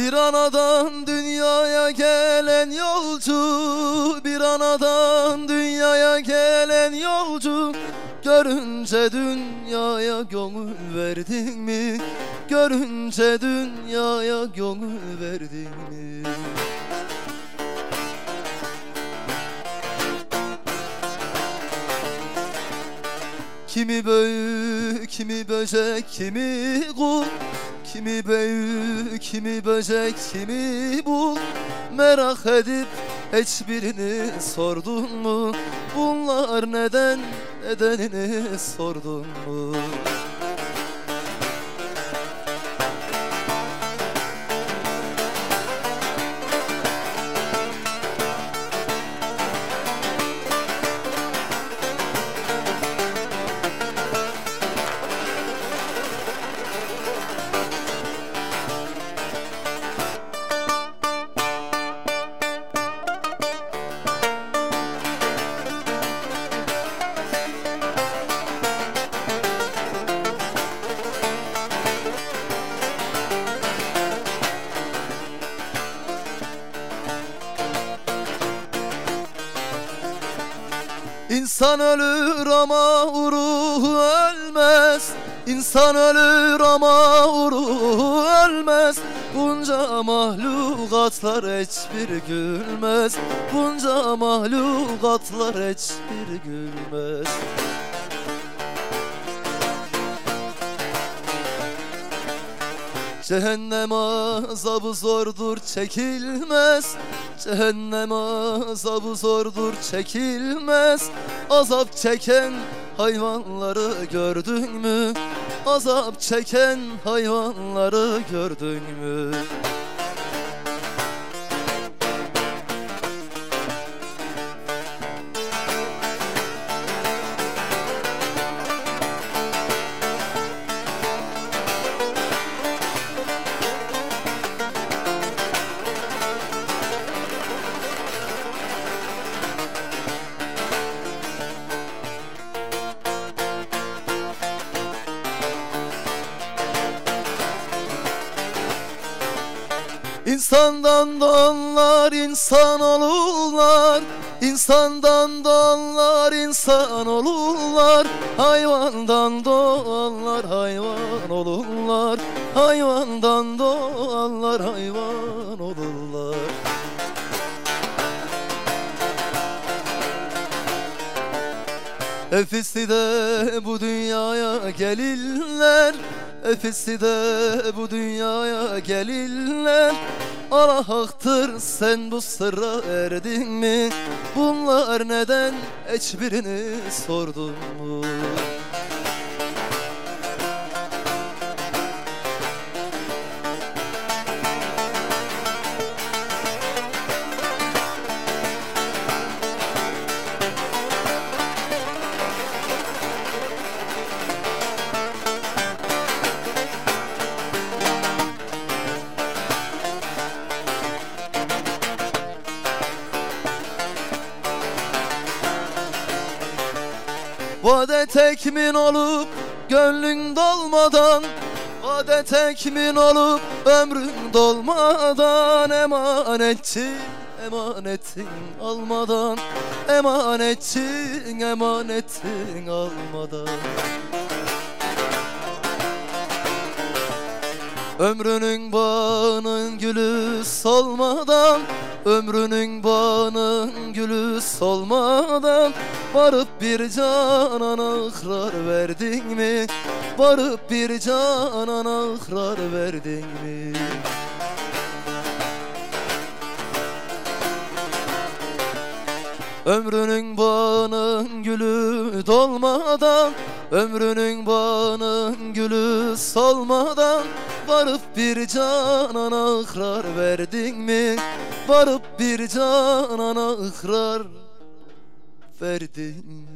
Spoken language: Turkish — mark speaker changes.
Speaker 1: Bir anadan dünyaya gelen yolcu Bir anadan dünyaya gelen yolcu Görünce dünyaya gönül verdin mi? Görünce dünyaya gönül verdin mi? Kimi büyü, kimi böcek, kimi kul Kimi büyü, kimi böcek, kimi bul Merak edip hiçbirini sordun mu? Bunlar neden, nedenini sordun mu? İnsan ölür ama ruhu ölmez. İnsan ölür ama ruhu ölmez. Bunca mahlukatlar hiçbir gülmez. Bunca mahlukatlar hiçbir gülmez Cehennem azabı zordur çekilmez Cehennem azabı zordur çekilmez Azap çeken hayvanları gördün mü? Azap çeken hayvanları gördün mü? İnsandan doğanlar insan olurlar. İnsandan doğanlar insan olurlar. Hayvandan doğanlar hayvan olurlar. Hayvandan doğanlar hayvan olurlar. Hepsi de bu dünyaya gelirler Hepsi de bu dünyaya gelirler Allah haktır sen bu sırra erdin mi? Bunlar neden hiçbirini sordun mu? Vade tekmin olup gönlün dolmadan Vade tekmin olup ömrün dolmadan Emanetçi emanetin almadan Emanetçin emanetin almadan. Ömrünün bağının gülü solmadan Ömrünün bağının gülü solmadan Varıp bir canana ıkrar verdin mi? Varıp bir canana ıkrar verdin mi? Ömrünün bağının gülü dolmadan Ömrünün bağının gülü solmadan Varıp bir canana ıkrar verdin mi? Varıp bir canana ıkrar verdin